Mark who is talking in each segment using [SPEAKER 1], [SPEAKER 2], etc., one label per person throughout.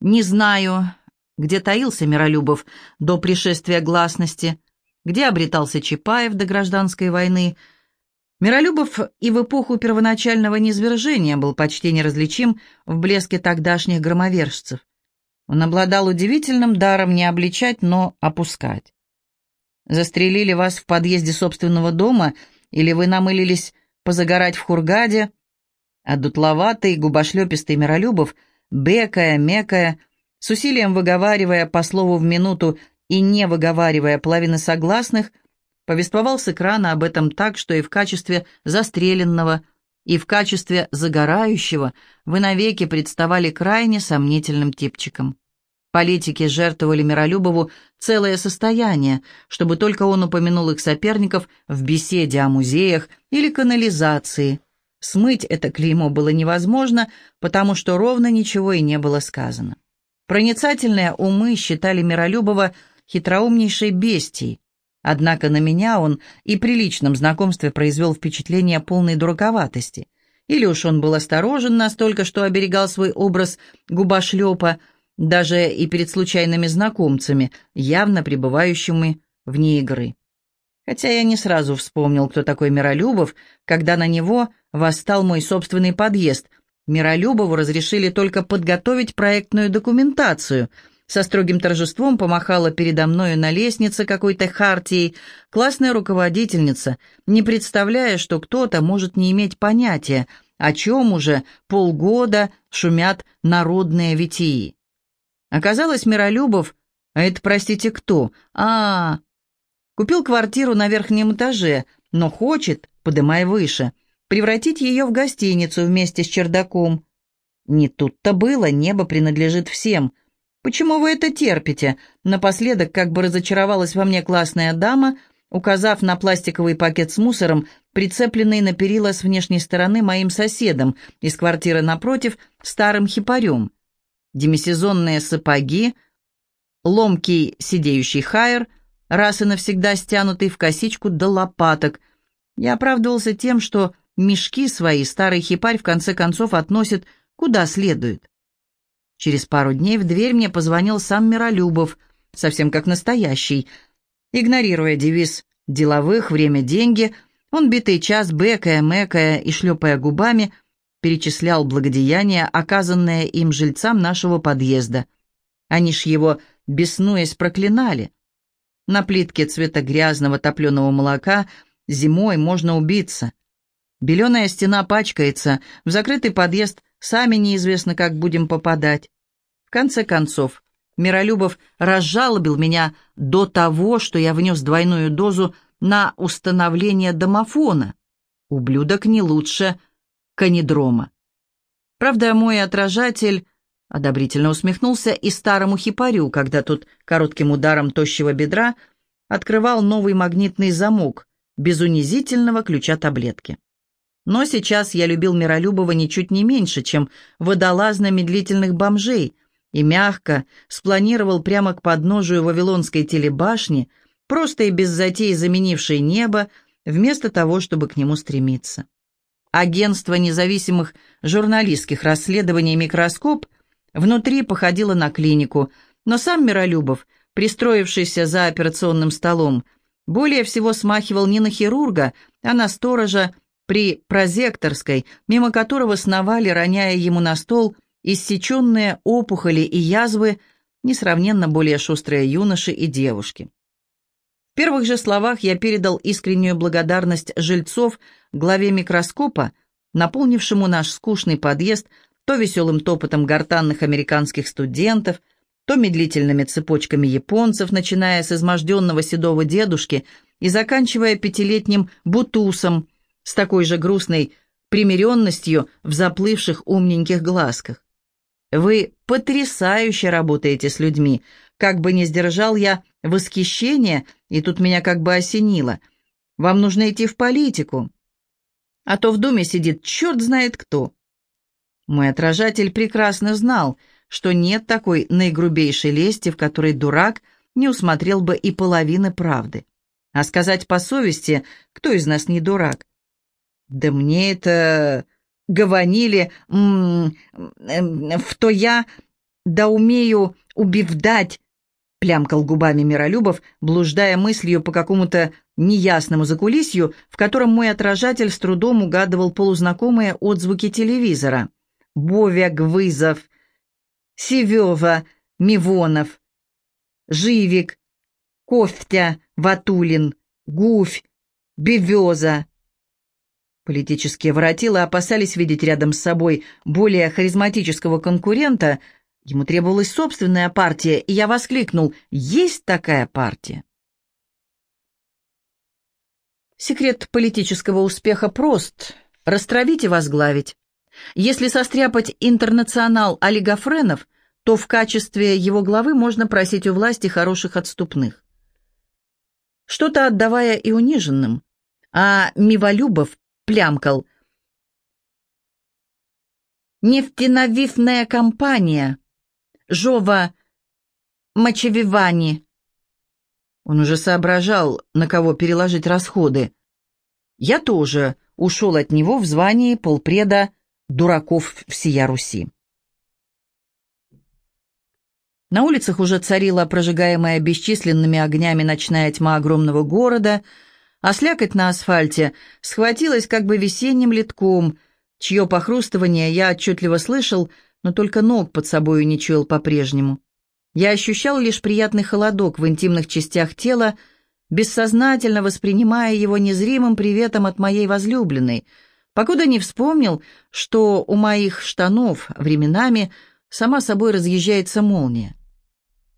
[SPEAKER 1] Не знаю, где таился Миролюбов до пришествия гласности, где обретался Чапаев до гражданской войны. Миролюбов и в эпоху первоначального низвержения был почти неразличим в блеске тогдашних громовержцев. Он обладал удивительным даром не обличать, но опускать. Застрелили вас в подъезде собственного дома, или вы намылились позагорать в Хургаде, а дутловатый, губошлепистый Миролюбов, бекая, мекая, с усилием выговаривая по слову в минуту и не выговаривая половины согласных, повествовал с экрана об этом так, что и в качестве застреленного, и в качестве загорающего вы навеки представали крайне сомнительным типчиком. Политики жертвовали Миролюбову целое состояние, чтобы только он упомянул их соперников в беседе о музеях или канализации. Смыть это клеймо было невозможно, потому что ровно ничего и не было сказано. Проницательные умы считали Миролюбова хитроумнейшей бестией, однако на меня он и при личном знакомстве произвел впечатление полной дураковатости. Или уж он был осторожен настолько, что оберегал свой образ губошлепа, даже и перед случайными знакомцами, явно пребывающими вне игры. Хотя я не сразу вспомнил, кто такой Миролюбов, когда на него восстал мой собственный подъезд. Миролюбову разрешили только подготовить проектную документацию. Со строгим торжеством помахала передо мною на лестнице какой-то хартией классная руководительница, не представляя, что кто-то может не иметь понятия, о чем уже полгода шумят народные витии. Оказалось, Миролюбов, а это, простите, кто? А, купил квартиру на верхнем этаже, но хочет, подымай выше, превратить ее в гостиницу вместе с чердаком. Не тут-то было, небо принадлежит всем. Почему вы это терпите? Напоследок, как бы разочаровалась во мне классная дама, указав на пластиковый пакет с мусором, прицепленный на перила с внешней стороны моим соседом из квартиры напротив, старым хипарем демисезонные сапоги, ломкий сидеющий хайер, раз и навсегда стянутый в косичку до лопаток. Я оправдывался тем, что мешки свои старый хипарь в конце концов относит куда следует. Через пару дней в дверь мне позвонил сам Миролюбов, совсем как настоящий. Игнорируя девиз «деловых, время, деньги», он битый час, бекая, мэкая и шлепая губами – перечислял благодеяния, оказанные им жильцам нашего подъезда. Они ж его, беснуясь, проклинали. На плитке цвета грязного топленого молока зимой можно убиться. Беленая стена пачкается, в закрытый подъезд сами неизвестно, как будем попадать. В конце концов, Миролюбов разжалобил меня до того, что я внес двойную дозу на установление домофона. Ублюдок не лучше канидрома. Правда, мой отражатель одобрительно усмехнулся и старому хипарю, когда тут коротким ударом тощего бедра открывал новый магнитный замок без унизительного ключа таблетки. Но сейчас я любил Миролюбова ничуть не меньше, чем водолазно-медлительных бомжей, и мягко спланировал прямо к подножию Вавилонской телебашни, просто и без затей заменившей небо, вместо того, чтобы к нему стремиться. Агентство независимых журналистских расследований «Микроскоп» внутри походило на клинику, но сам Миролюбов, пристроившийся за операционным столом, более всего смахивал не на хирурга, а на сторожа при прозекторской, мимо которого сновали, роняя ему на стол, иссеченные опухоли и язвы, несравненно более шустрые юноши и девушки. Первых же словах я передал искреннюю благодарность жильцов главе микроскопа, наполнившему наш скучный подъезд то веселым топотом гортанных американских студентов, то медлительными цепочками японцев, начиная с изможденного седого дедушки и заканчивая пятилетним бутусом с такой же грустной примиренностью в заплывших умненьких глазках. Вы потрясающе работаете с людьми, как бы не сдержал я восхищение, и тут меня как бы осенило. Вам нужно идти в политику. А то в доме сидит черт знает кто. Мой отражатель прекрасно знал, что нет такой наигрубейшей лести, в которой дурак не усмотрел бы и половины правды. А сказать по совести, кто из нас не дурак? Да мне это... Гаванили, в то я да умею убивдать, плямкал губами Миролюбов, блуждая мыслью по какому-то неясному закулисью, в котором мой отражатель с трудом угадывал полузнакомые отзвуки телевизора. Бовяк, Вызов, Севева, Мивонов, Живик, Кофтя, Ватулин, Гуфь, Бевеза. Политические воротилы опасались видеть рядом с собой более харизматического конкурента. Ему требовалась собственная партия, и я воскликнул «Есть такая партия!» Секрет политического успеха прост – растравить и возглавить. Если состряпать интернационал олигофренов, то в качестве его главы можно просить у власти хороших отступных. Что-то отдавая и униженным. А Миволюбов плямкал. «Нефтеновифная компания. Жова Мочевивани». Он уже соображал, на кого переложить расходы. Я тоже ушел от него в звании полпреда дураков всея Руси. На улицах уже царила прожигаемая бесчисленными огнями ночная тьма огромного города, а слякоть на асфальте схватилась как бы весенним литком, чье похрустывание я отчетливо слышал, но только ног под собою не чуял по-прежнему. Я ощущал лишь приятный холодок в интимных частях тела, бессознательно воспринимая его незримым приветом от моей возлюбленной, покуда не вспомнил, что у моих штанов временами сама собой разъезжается молния.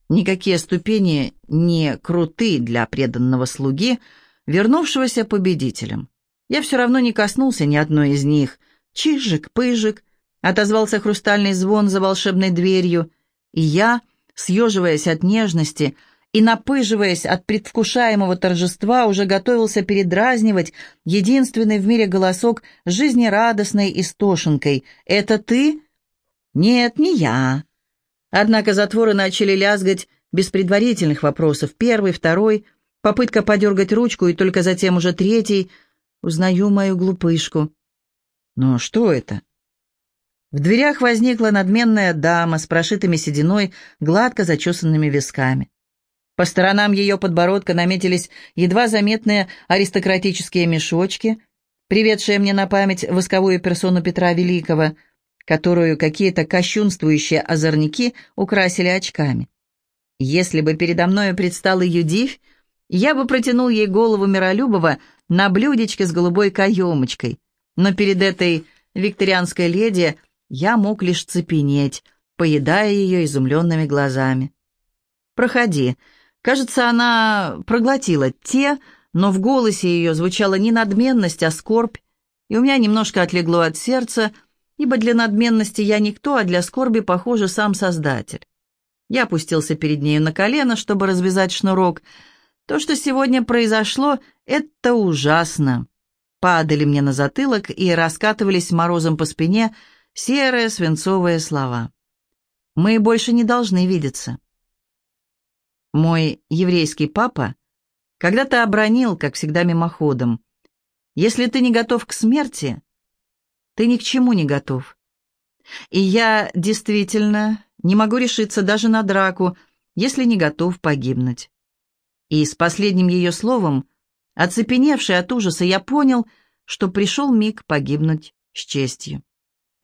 [SPEAKER 1] Никакие ступени не круты для преданного слуги, вернувшегося победителем. Я все равно не коснулся ни одной из них. Чижик, пыжик, отозвался хрустальный звон за волшебной дверью, и я съеживаясь от нежности и напыживаясь от предвкушаемого торжества, уже готовился передразнивать единственный в мире голосок жизнерадостной истошенкой. «Это ты?» «Нет, не я». Однако затворы начали лязгать без предварительных вопросов. Первый, второй, попытка подергать ручку, и только затем уже третий. Узнаю мою глупышку. Но что это? В дверях возникла надменная дама с прошитыми сединой, гладко зачесанными висками. По сторонам ее подбородка наметились едва заметные аристократические мешочки, приведшие мне на память восковую персону Петра Великого, которую какие-то кощунствующие озорники украсили очками. Если бы передо мною предстал ее я бы протянул ей голову Миролюбова на блюдечке с голубой каемочкой, но перед этой викторианской леди – я мог лишь цепенеть, поедая ее изумленными глазами. «Проходи». Кажется, она проглотила те, но в голосе ее звучала не надменность, а скорбь, и у меня немножко отлегло от сердца, ибо для надменности я никто, а для скорби, похоже, сам Создатель. Я опустился перед нею на колено, чтобы развязать шнурок. То, что сегодня произошло, это ужасно. Падали мне на затылок и раскатывались морозом по спине, серые свинцовые слова. Мы больше не должны видеться. Мой еврейский папа когда-то обронил, как всегда мимоходом, «Если ты не готов к смерти, ты ни к чему не готов». И я действительно не могу решиться даже на драку, если не готов погибнуть. И с последним ее словом, оцепеневший от ужаса, я понял, что пришел миг погибнуть с честью.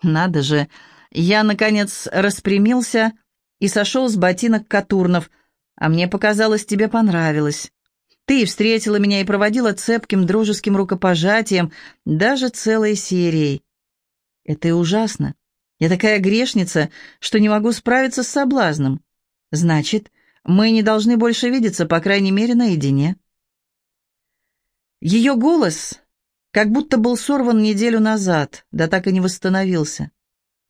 [SPEAKER 1] Надо же, я, наконец, распрямился и сошел с ботинок Катурнов, а мне показалось, тебе понравилось. Ты встретила меня и проводила цепким дружеским рукопожатием, даже целой серией. Это и ужасно. Я такая грешница, что не могу справиться с соблазном. Значит, мы не должны больше видеться, по крайней мере, наедине. Ее голос как будто был сорван неделю назад, да так и не восстановился.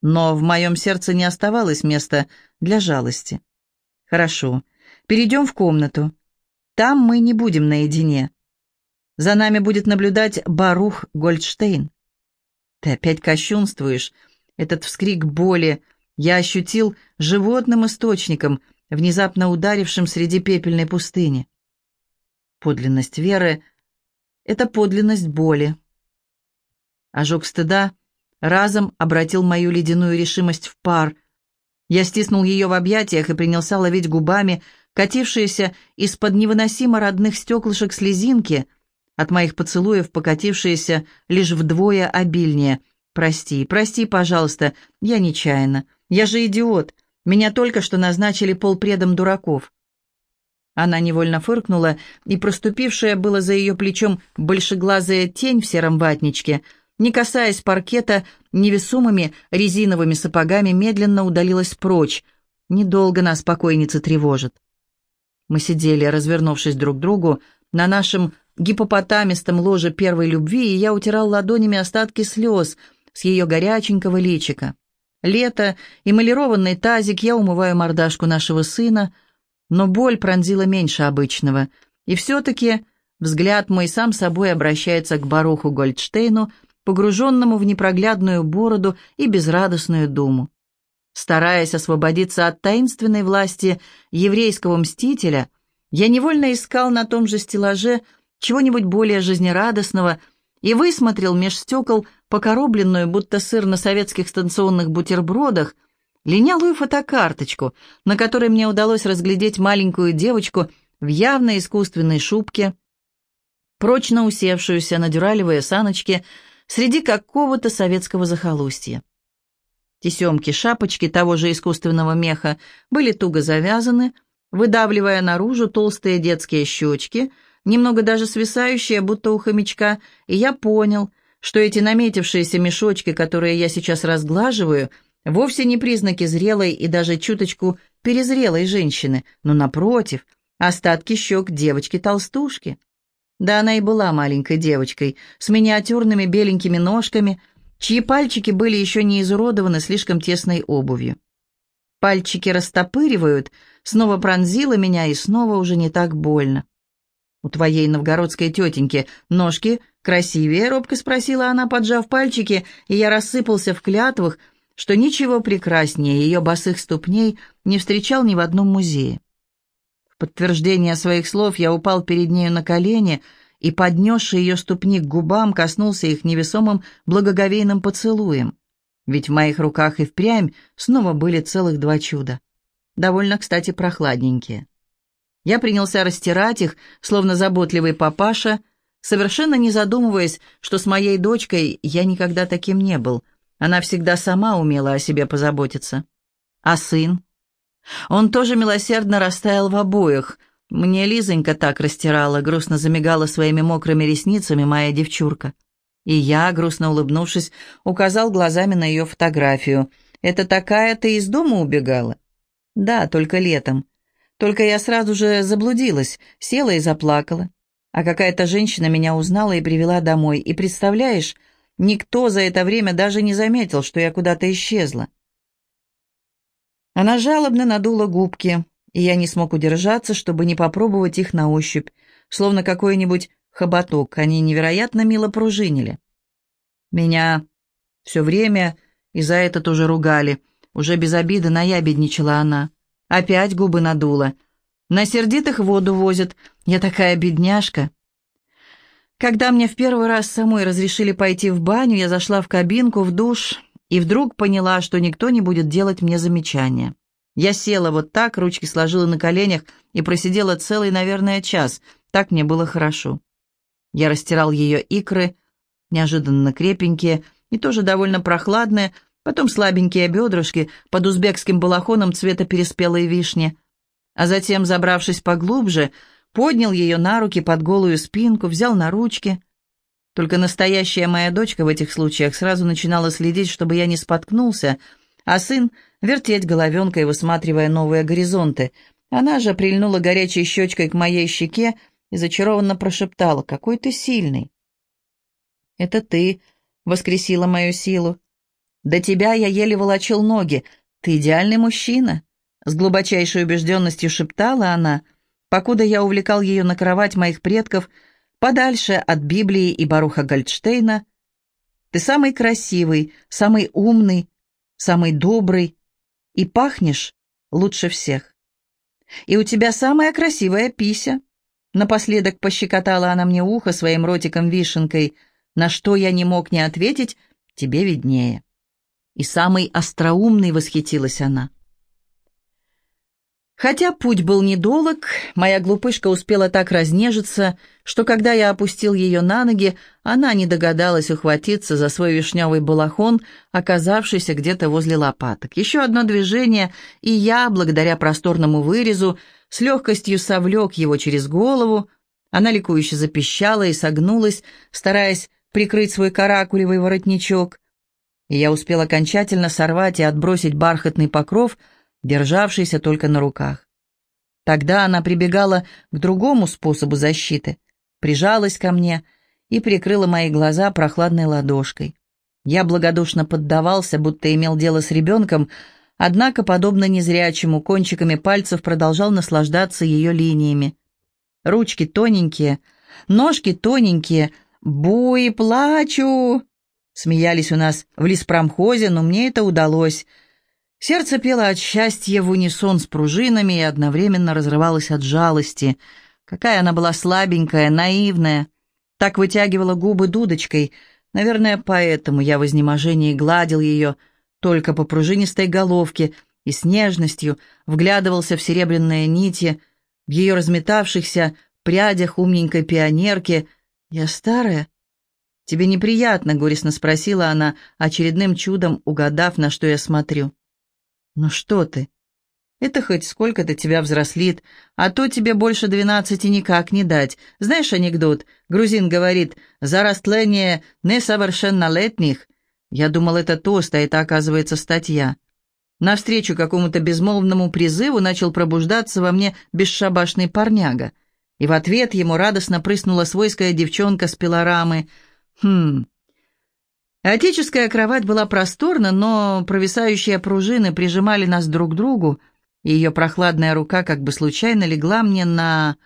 [SPEAKER 1] Но в моем сердце не оставалось места для жалости. Хорошо, перейдем в комнату. Там мы не будем наедине. За нами будет наблюдать Барух Гольдштейн. Ты опять кощунствуешь. Этот вскрик боли я ощутил животным источником, внезапно ударившим среди пепельной пустыни. Подлинность веры — это подлинность боли. Ожог стыда разом обратил мою ледяную решимость в пар. Я стиснул ее в объятиях и принялся ловить губами катившиеся из-под невыносимо родных стеклышек слезинки, от моих поцелуев покатившиеся лишь вдвое обильнее. «Прости, прости, пожалуйста, я нечаянно. Я же идиот. Меня только что назначили полпредом дураков». Она невольно фыркнула, и проступившая было за ее плечом большеглазая тень в сером ватничке, не касаясь паркета, невесомыми резиновыми сапогами медленно удалилась прочь. Недолго нас покойница тревожит. Мы сидели, развернувшись друг к другу, на нашем гипопотамистом ложе первой любви, и я утирал ладонями остатки слез с ее горяченького личика. Лето, эмалированный тазик, я умываю мордашку нашего сына, но боль пронзила меньше обычного, и все-таки взгляд мой сам собой обращается к Баруху Гольдштейну, погруженному в непроглядную бороду и безрадостную думу. Стараясь освободиться от таинственной власти еврейского мстителя, я невольно искал на том же стеллаже чего-нибудь более жизнерадостного и высмотрел меж стекол покоробленную, будто сыр на советских станционных бутербродах, линялую фотокарточку, на которой мне удалось разглядеть маленькую девочку в явно искусственной шубке, прочно усевшуюся на дюралевые саночки среди какого-то советского захолустья. Тесемки шапочки того же искусственного меха были туго завязаны, выдавливая наружу толстые детские щечки, немного даже свисающие, будто у хомячка, и я понял, что эти наметившиеся мешочки, которые я сейчас разглаживаю, вовсе не признаки зрелой и даже чуточку перезрелой женщины, но, напротив, остатки щек девочки-толстушки. Да она и была маленькой девочкой, с миниатюрными беленькими ножками – чьи пальчики были еще не изуродованы слишком тесной обувью. Пальчики растопыривают, снова пронзило меня и снова уже не так больно. «У твоей новгородской тетеньки ножки красивее?» — робко спросила она, поджав пальчики, и я рассыпался в клятвах, что ничего прекраснее ее босых ступней не встречал ни в одном музее. В подтверждение своих слов я упал перед нею на колени — и, поднесший ее ступни к губам, коснулся их невесомым благоговейным поцелуем. Ведь в моих руках и впрямь снова были целых два чуда. Довольно, кстати, прохладненькие. Я принялся растирать их, словно заботливый папаша, совершенно не задумываясь, что с моей дочкой я никогда таким не был. Она всегда сама умела о себе позаботиться. А сын? Он тоже милосердно растаял в обоих — мне Лизонька так растирала, грустно замигала своими мокрыми ресницами моя девчурка. И я, грустно улыбнувшись, указал глазами на ее фотографию. «Это такая ты из дома убегала?» «Да, только летом. Только я сразу же заблудилась, села и заплакала. А какая-то женщина меня узнала и привела домой. И представляешь, никто за это время даже не заметил, что я куда-то исчезла». Она жалобно надула губки, и я не смог удержаться, чтобы не попробовать их на ощупь, словно какой-нибудь хоботок, они невероятно мило пружинили. Меня все время и за это тоже ругали, уже без обиды наябедничала она. Опять губы надула. На сердитых воду возят, я такая бедняжка. Когда мне в первый раз самой разрешили пойти в баню, я зашла в кабинку, в душ, и вдруг поняла, что никто не будет делать мне замечания. Я села вот так, ручки сложила на коленях и просидела целый, наверное, час. Так мне было хорошо. Я растирал ее икры, неожиданно крепенькие и тоже довольно прохладные, потом слабенькие бедрышки под узбекским балахоном цвета переспелой вишни. А затем, забравшись поглубже, поднял ее на руки под голую спинку, взял на ручки. Только настоящая моя дочка в этих случаях сразу начинала следить, чтобы я не споткнулся — а сын вертеть головенкой, высматривая новые горизонты. Она же прильнула горячей щечкой к моей щеке и зачарованно прошептала, «Какой ты сильный!» «Это ты воскресила мою силу. До тебя я еле волочил ноги. Ты идеальный мужчина!» С глубочайшей убежденностью шептала она, покуда я увлекал ее на кровать моих предков, подальше от Библии и Баруха Гольдштейна. «Ты самый красивый, самый умный, самый добрый, и пахнешь лучше всех. И у тебя самая красивая пися. Напоследок пощекотала она мне ухо своим ротиком-вишенкой, на что я не мог не ответить, тебе виднее. И самый остроумный восхитилась она. Хотя путь был недолг, моя глупышка успела так разнежиться, что когда я опустил ее на ноги, она не догадалась ухватиться за свой вишневый балахон, оказавшийся где-то возле лопаток. Еще одно движение, и я, благодаря просторному вырезу, с легкостью совлек его через голову. Она ликующе запищала и согнулась, стараясь прикрыть свой каракулевый воротничок. И я успел окончательно сорвать и отбросить бархатный покров — державшийся только на руках. Тогда она прибегала к другому способу защиты, прижалась ко мне и прикрыла мои глаза прохладной ладошкой. Я благодушно поддавался, будто имел дело с ребенком, однако, подобно незрячему, кончиками пальцев продолжал наслаждаться ее линиями. Ручки тоненькие, ножки тоненькие, буй, плачу. Смеялись у нас в леспромхозе, но мне это удалось — Сердце пело от счастья в унисон с пружинами и одновременно разрывалось от жалости. Какая она была слабенькая, наивная. Так вытягивала губы дудочкой. Наверное, поэтому я в изнеможении гладил ее только по пружинистой головке и с нежностью вглядывался в серебряные нити, в ее разметавшихся прядях умненькой пионерки. «Я старая?» «Тебе неприятно?» — горестно спросила она, очередным чудом угадав, на что я смотрю. «Ну что ты? Это хоть сколько-то тебя взрослит, а то тебе больше двенадцати никак не дать. Знаешь анекдот? Грузин говорит «За растление несовершеннолетних». Я думал, это тост, а это, оказывается, статья. Навстречу какому-то безмолвному призыву начал пробуждаться во мне бесшабашный парняга. И в ответ ему радостно прыснула свойская девчонка с пилорамы. «Хм, Отеческая кровать была просторна, но провисающие пружины прижимали нас друг к другу, и ее прохладная рука как бы случайно легла мне на...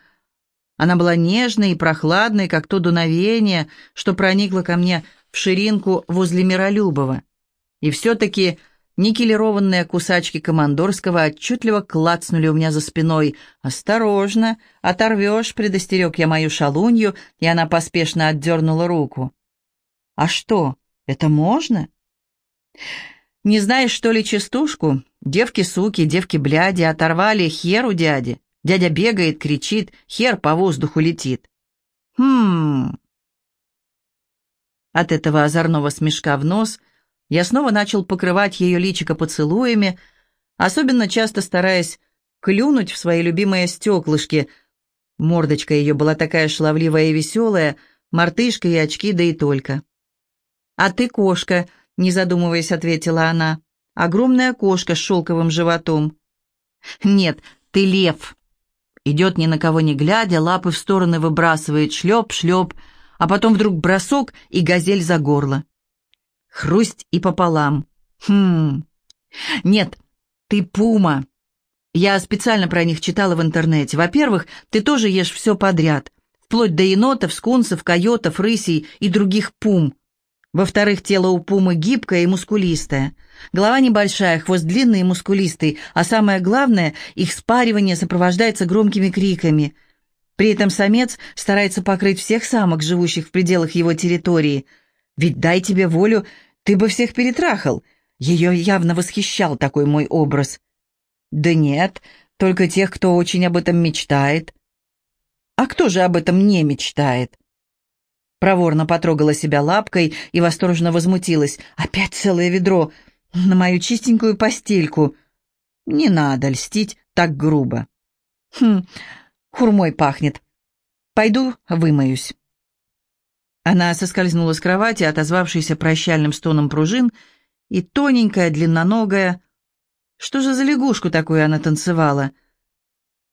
[SPEAKER 1] Она была нежной и прохладной, как то дуновение, что проникло ко мне в ширинку возле Миролюбова. И все-таки никелированные кусачки командорского отчетливо клацнули у меня за спиной. «Осторожно! Оторвешь!» — предостерег я мою шалунью, и она поспешно отдернула руку. «А что?» Это можно? Не знаешь, что ли, частушку? Девки-суки, девки-бляди оторвали хер у дяди. Дядя бегает, кричит, хер по воздуху летит. Хм... От этого озорного смешка в нос я снова начал покрывать ее личико поцелуями, особенно часто стараясь клюнуть в свои любимые стеклышки. Мордочка ее была такая шаловливая и веселая, мартышка и очки, да и только. «А ты кошка», — не задумываясь, ответила она. «Огромная кошка с шелковым животом». «Нет, ты лев». Идет ни на кого не глядя, лапы в стороны выбрасывает, шлеп-шлеп, а потом вдруг бросок и газель за горло. Хрусть и пополам. Хм. Нет, ты пума. Я специально про них читала в интернете. Во-первых, ты тоже ешь все подряд, вплоть до енотов, скунсов, койотов, рысей и других пум. Во-вторых, тело у пумы гибкое и мускулистое. Голова небольшая, хвост длинный и мускулистый, а самое главное, их спаривание сопровождается громкими криками. При этом самец старается покрыть всех самок, живущих в пределах его территории. Ведь дай тебе волю, ты бы всех перетрахал. Ее явно восхищал такой мой образ. Да нет, только тех, кто очень об этом мечтает. А кто же об этом не мечтает? Проворно потрогала себя лапкой и восторженно возмутилась. «Опять целое ведро! На мою чистенькую постельку!» «Не надо льстить так грубо!» «Хм, хурмой пахнет. Пойду вымоюсь». Она соскользнула с кровати, отозвавшейся прощальным стоном пружин, и тоненькая, длинноногая... Что же за лягушку такую она танцевала?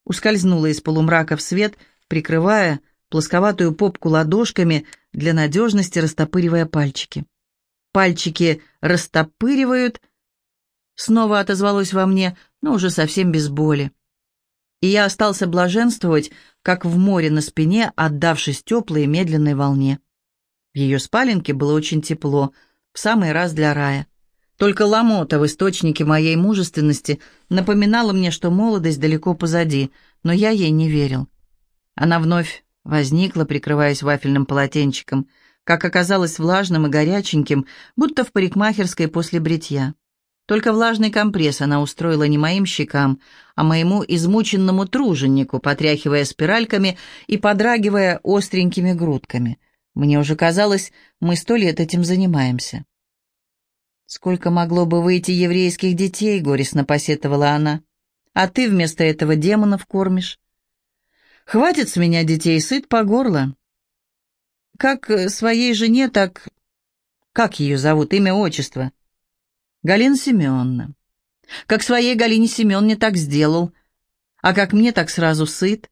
[SPEAKER 1] Ускользнула из полумрака в свет, прикрывая плосковатую попку ладошками, для надежности растопыривая пальчики. Пальчики растопыривают, снова отозвалось во мне, но уже совсем без боли. И я остался блаженствовать, как в море на спине, отдавшись теплой и медленной волне. В ее спаленке было очень тепло, в самый раз для рая. Только ломота в источнике моей мужественности напоминала мне, что молодость далеко позади, но я ей не верил. Она вновь Возникла, прикрываясь вафельным полотенчиком, как оказалось влажным и горяченьким, будто в парикмахерской после бритья. Только влажный компресс она устроила не моим щекам, а моему измученному труженику, потряхивая спиральками и подрагивая остренькими грудками. Мне уже казалось, мы сто лет этим занимаемся. «Сколько могло бы выйти еврейских детей?» — горестно посетовала она. «А ты вместо этого демонов кормишь. Хватит с меня детей, сыт по горло. Как своей жене, так... Как ее зовут, имя, отчество?» «Галина Семеновна. Как своей Галине Семеновне так сделал. А как мне, так сразу сыт».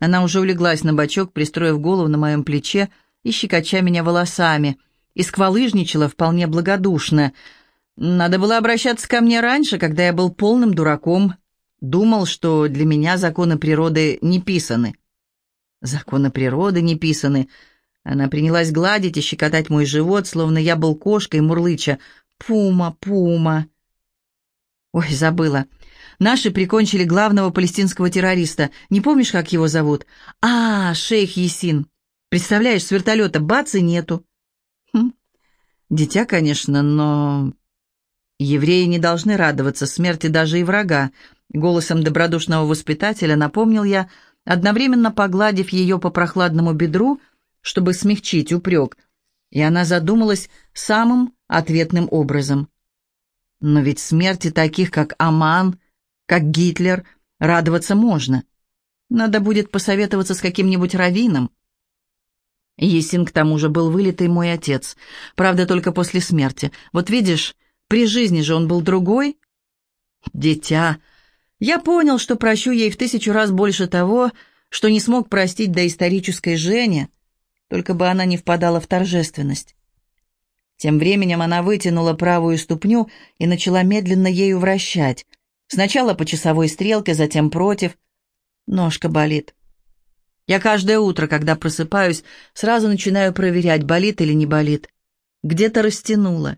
[SPEAKER 1] Она уже улеглась на бочок, пристроив голову на моем плече и щекоча меня волосами — и сквалыжничала вполне благодушно. Надо было обращаться ко мне раньше, когда я был полным дураком. Думал, что для меня законы природы не писаны. Законы природы не писаны. Она принялась гладить и щекотать мой живот, словно я был кошкой, мурлыча. «Пума, пума!» Ой, забыла. Наши прикончили главного палестинского террориста. Не помнишь, как его зовут? А, шейх Есин. Представляешь, с вертолета бац и нету. Хм. Дитя, конечно, но... Евреи не должны радоваться смерти даже и врага. Голосом добродушного воспитателя напомнил я, одновременно погладив ее по прохладному бедру, чтобы смягчить упрек, и она задумалась самым ответным образом. Но ведь смерти таких, как Аман, как Гитлер, радоваться можно. Надо будет посоветоваться с каким-нибудь раввином. Есин, к тому же, был вылитый мой отец. Правда, только после смерти. Вот видишь, при жизни же он был другой. Дитя. Я понял, что прощу ей в тысячу раз больше того, что не смог простить доисторической Жене, только бы она не впадала в торжественность. Тем временем она вытянула правую ступню и начала медленно ею вращать. Сначала по часовой стрелке, затем против. Ножка болит. Я каждое утро, когда просыпаюсь, сразу начинаю проверять, болит или не болит. Где-то растянуло.